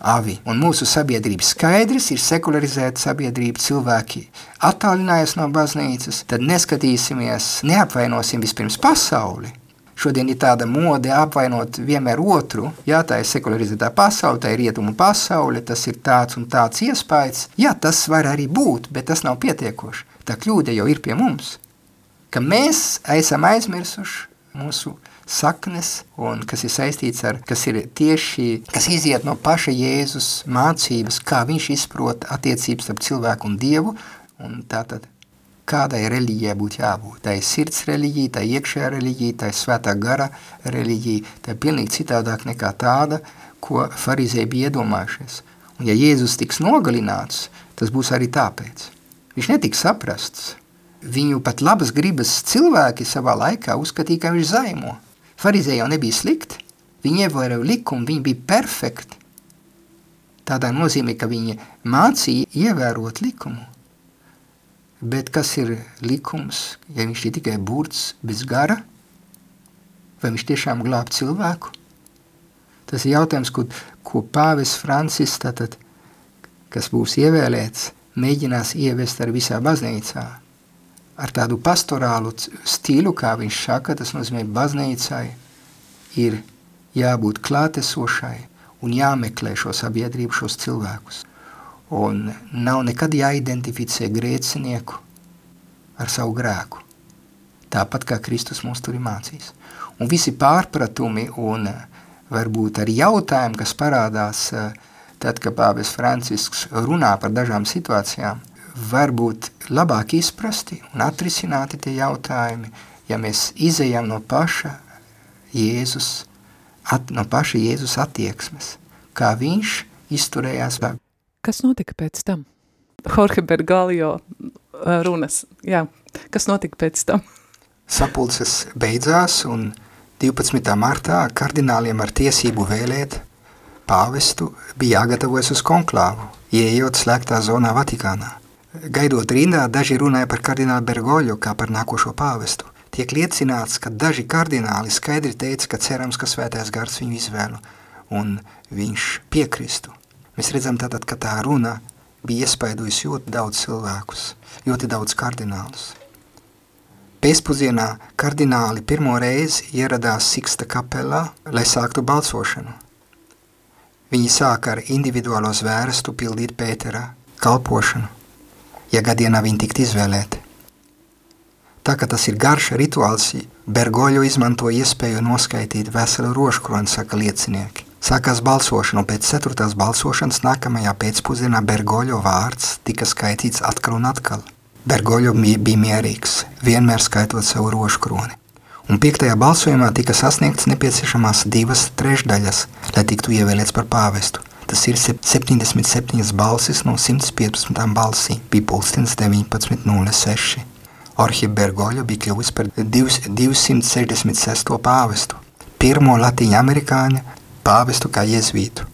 avi. Un mūsu sabiedrība skaidrs ir sekularizēta sabiedrība, cilvēki attālinājās no baznīcas, tad neskatīsimies, neapvainosim vispirms pasauli. Šodien ir tāda mode apvainot vienmēr otru. Jā, tā ir sekularizētā pasaule, tā ir rietumu pasaule, tas ir tāds un tāds iespējas. Jā, tas var arī būt, bet tas nav pietiekoši. Tā kļūda jau ir pie mums, ka mēs esam aizmirsuši mūsu saknes, un kas ir saistīts ar, kas ir tieši, kas iziet no paša Jēzus mācības, kā viņš izprot attiecības starp cilvēku un Dievu, un tātad kādai reliģijai būtu jābūt. Tā ir sirds reliģija, tā ir iekšējā reliģija, tā ir svētā gara reliģija, tā ir pilnīgi citādāk nekā tāda, ko farizēji bija iedomājušies. Un ja Jēzus tiks nogalināts, tas būs arī tāpēc. Viņš netiks saprasts. Viņu pat labas gribas cilvēki savā laikā uzskatīja, ka viņš zaimo. Farizēji jau nebija slikti, viņi ievēroja likumu, viņi bija perfekti. Tādā nozīmē, ka viņi mācīja ievērot likumu. Bet kas ir likums, ja viņš ir tikai burts bez gara? Vai viņš tiešām glāb cilvēku? Tas ir jautājums, ko, ko pāvis Francis, tātad, kas būs ievēlēts, mēģinās ievest ar visā baznīcā – ar tādu pastorālu stilu, kā viņš saka, tas nozīmē baznīcai ir jābūt klātesošai un jāmeklē šo sabiedrību, šos cilvēkus. Un nav nekad jāidentificē grēcinieku ar savu grēku. Tāpat kā Kristus mums tur ir mācījis. Un visi pārpratumi un varbūt arī jautājumi, kas parādās tad, kad pāvis Francisks runā par dažām situācijām – var būt labāk izprasti un atrisināti tie jautājumi, ja mēs izejam no paša Jēzus, at, no paša Jēzus attieksmes, kā viņš izturējās. Kas notika pēc tam? Jorge Bergalio uh, runas, jā, kas notika pēc tam? Sapulces beidzās un 12. martā kardināliem ar tiesību vēlēt pāvestu bija jāgatavojas uz konklāvu, ieejot slēgtā zonā Vatikānā. Gaidot rindā, daži runāja par kardinālu Bergoļu kā par nākošo pāvestu. Tiek liecināts, ka daži kardināli skaidri teica, ka cerams, ka svētais gars viņu izvēlu un viņš piekristu. Mēs redzam tātad, ka tā runa bija iespaidojusi ļoti daudz cilvēkus, ļoti daudz kardinālus. Pēcpuzienā kardināli pirmo reizi ieradās Siksta kapelā, lai sāktu balsošanu. Viņi sāka ar individuālo zvērstu pildīt Pēterā kalpošanu, ja gadienā viņi tikt izvēlēti. Tā kā tas ir garš rituāls, Bergoļu izmanto iespēju noskaitīt veselu rožkroni, saka liecinieki. Sākās balsošana, un pēc ceturtās balsošanas nākamajā pēcpusdienā Bergoļo vārds tika skaitīts atkal un atkal. Bergoļo bija mierīgs, vienmēr skaitot savu rožu kroni. Un piektajā balsojumā tika sasniegts nepieciešamās divas trešdaļas, lai tiktu ievēlēts par pāvestu. Tas ir 77 balsis no 115 balsīm, bija pulkstens 19.06. Orhi Bergoļo bija kļuvis par 266. pāvestu, pirmo latīņu amerikāņu pāvestu kā jezvītu.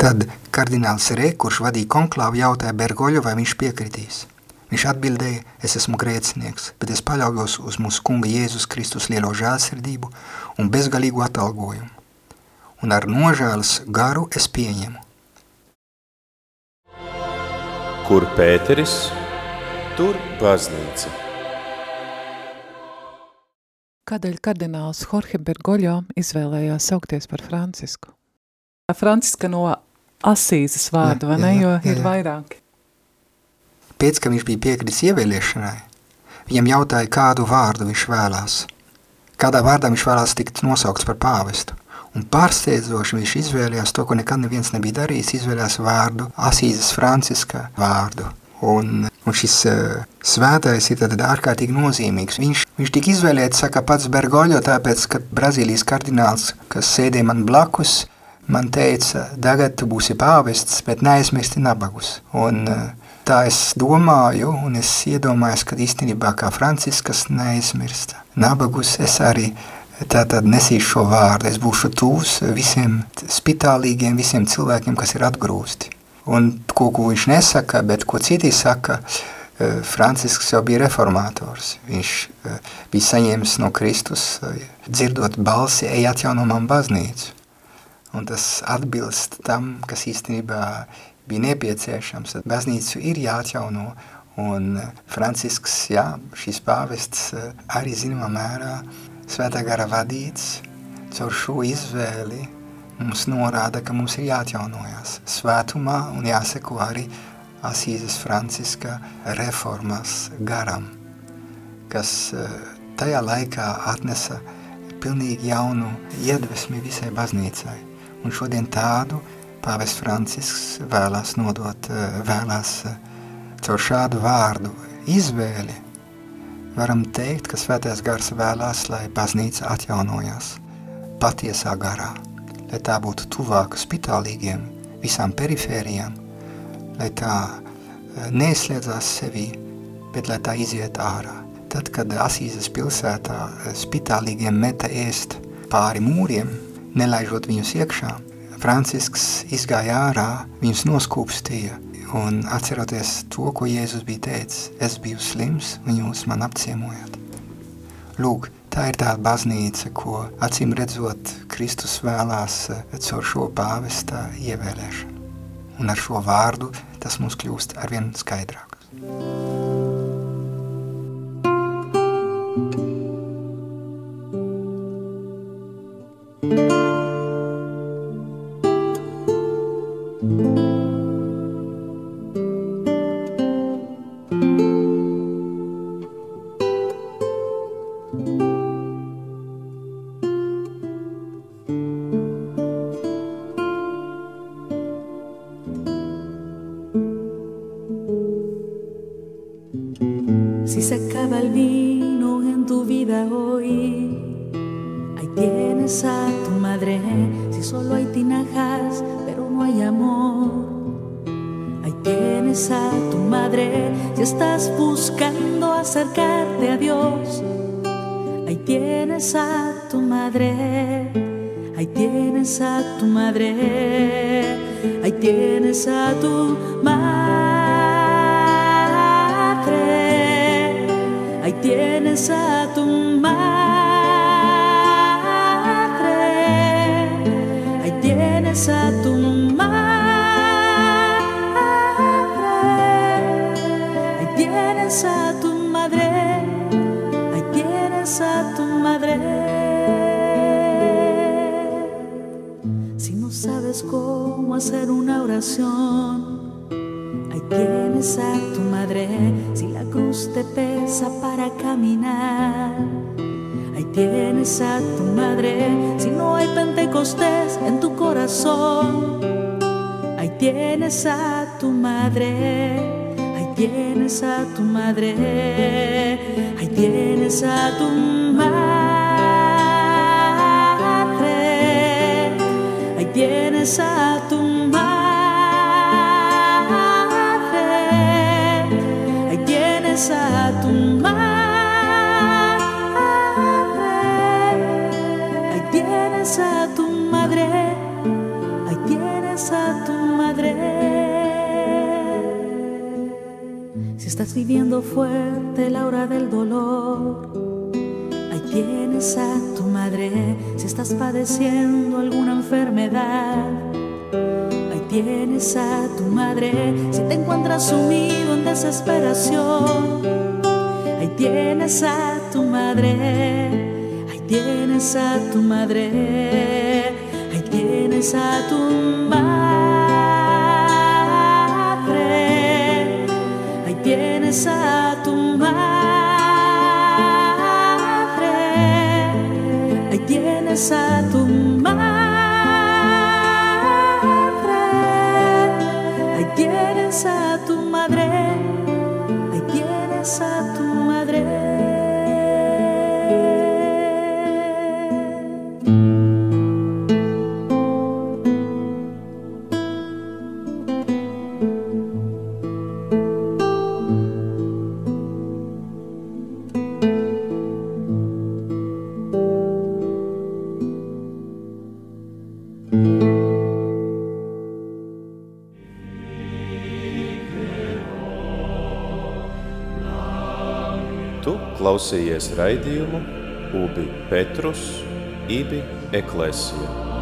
Tad kardināls Rē, kurš vadīja konklāvu, jautāja Bergoļu, vai viņš piekritīs. Viņš atbildēja, es esmu grēcinieks, bet es paļaujos uz mūsu kunga Jēzus Kristus lielo žēlsirdību un bezgalīgu atalgojumu. Un ar nožēlas garu es pieņemu. Kur Pēteris, tur baznīca. Kādēļ kardināls Jorge Bergoļo izvēlējās saukties par Francisku? Franciska no Asīzes vārdu, vai ne, jo ir vairāki pēc, ka viņš bija piekritis ievēlēšanai, viņam jautāja, kādu vārdu viņš vēlās. Kādā vārdā viņš vēlās tikt nosaukts par pāvestu. Un pārsteidzoši viņš izvēlējās to, ko nekad neviens nebija darījis, izvēlējās vārdu Asīzes Franciska vārdu. Un, un šis uh, svētais ir ārkārtīgi nozīmīgs. Viņš, viņš tika izvēlēts, saka pats Bergoļo, tāpēc, ka Brazīlijas kardināls, kas sēdēja man blakus, man teica, tagad tu būsi pāvests, bet neaizmirsti nabagus. Un uh, tā es domāju, un es iedomājos, ka īstenībā kā Franciskas neaizmirsta. Nabagus es arī tātad nesīšu šo vārdu, es būšu tūs visiem spitālīgiem, visiem cilvēkiem, kas ir atgrūsti. Un ko, ko viņš nesaka, bet ko citi saka, eh, Francisks jau bija reformātors. Viņš eh, bija saņēmis no Kristus, eh, dzirdot balsi, ej atjauno man baznīcu. Un tas atbilst tam, kas īstenībā bija nepieciešams. Tad baznīcu ir jāatjauno, un Francisks, jā, šīs pāvests arī zināmā mērā svētā gara vadīts caur šo izvēli mums norāda, ka mums ir jāatjaunojās svētumā un jāseko arī Asīzes Franciska reformas garam, kas eh, tajā laikā atnesa pilnīgi jaunu iedvesmi visai baznīcai. Un šodien tādu Pāvis Francisks vēlās nodot, eh, vēlās eh, caur šādu vārdu izvēli. Varam teikt, ka svētais gars vēlās, lai baznīca atjaunojās patiesā garā, lai tā būtu tuvāka spitālīgiem, visām perifērijām, lai tā eh, neizslēdzās sevī, bet lai tā iziet ārā. Tad, kad Asīzes pilsētā spitālīgiem meta ēst pāri mūriem, nelaižot viņus iekšā, Francisks izgāja ārā, viņus noskūpstīja, un atceroties to, ko Jēzus bija teicis, es biju slims, un jūs man apciemojat. Lūk, tā ir tā baznīca, ko acīm redzot Kristus vēlās eh, caur šo pāvesta ievēlēšanu. Un ar šo vārdu tas mums kļūst arvien skaidrāks. acaba el vino en tu vida hoy. Ahí tienes a tu madre, si solo hay tinajas, pero no hay amor. Ahí tienes a tu madre, si estás buscando acercarte a Dios. Ahí tienes a tu madre, ahí tienes a tu madre, ahí tienes a tu tienes a tu madre, ahí tienes a tu madre, ahí tienes a tu madre, ahí tienes a tu madre. Si no sabes cómo hacer una oración, ahí tienes a tu te pesa para caminar. Ahí tienes a tu madre, si no hay pentecostés en tu corazón. Ahí tienes a tu madre, ahí tienes a tu madre, ahí tienes a tu madre, ahí tienes a tu madre, a tu madre, ahí tienes a tu madre, ahí tienes a tu madre. Si estás viviendo fuerte la hora del dolor, ahí tienes a tu madre. Si estás padeciendo alguna enfermedad, tienes a tu madre. Si te encuentras sumido en desesperación, ahí tienes a tu madre. Ahí tienes a tu madre. Ahí tienes a tu madre. Ahí tienes a tu madre. Ahí tienes a tu klausījies raidījumu Ubi Petrus, Ibi Eklesija.